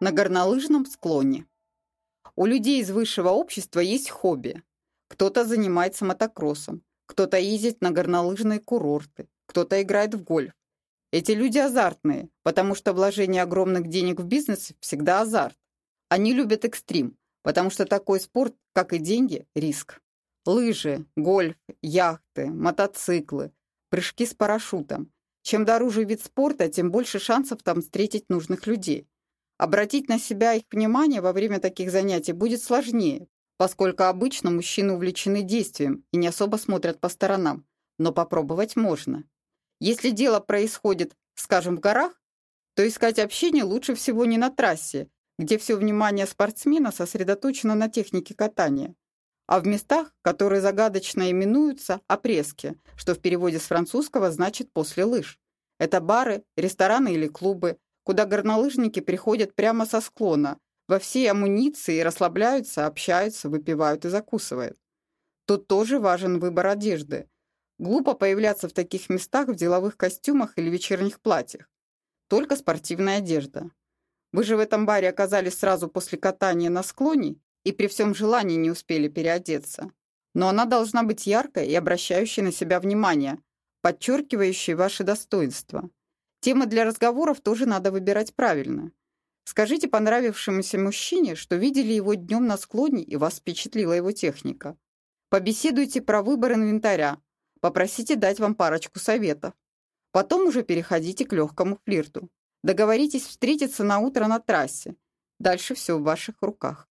на горнолыжном склоне. У людей из высшего общества есть хобби. Кто-то занимается мотокроссом, кто-то ездит на горнолыжные курорты, кто-то играет в гольф. Эти люди азартные, потому что вложение огромных денег в бизнес всегда азарт. Они любят экстрим, потому что такой спорт, как и деньги, риск. Лыжи, гольф, яхты, мотоциклы, прыжки с парашютом. Чем дороже вид спорта, тем больше шансов там встретить нужных людей. Обратить на себя их внимание во время таких занятий будет сложнее, поскольку обычно мужчины увлечены действием и не особо смотрят по сторонам, но попробовать можно. Если дело происходит, скажем, в горах, то искать общение лучше всего не на трассе, где все внимание спортсмена сосредоточено на технике катания, а в местах, которые загадочно именуются опрески, что в переводе с французского значит «после лыж». Это бары, рестораны или клубы, куда горнолыжники приходят прямо со склона, во всей амуниции расслабляются, общаются, выпивают и закусывают. Тут тоже важен выбор одежды. Глупо появляться в таких местах в деловых костюмах или вечерних платьях. Только спортивная одежда. Вы же в этом баре оказались сразу после катания на склоне и при всем желании не успели переодеться. Но она должна быть яркой и обращающей на себя внимание, подчеркивающей ваши достоинства. Темы для разговоров тоже надо выбирать правильно. Скажите понравившемуся мужчине, что видели его днем на склоне и вас впечатлила его техника. Побеседуйте про выбор инвентаря. Попросите дать вам парочку советов. Потом уже переходите к легкому флирту. Договоритесь встретиться на утро на трассе. Дальше все в ваших руках.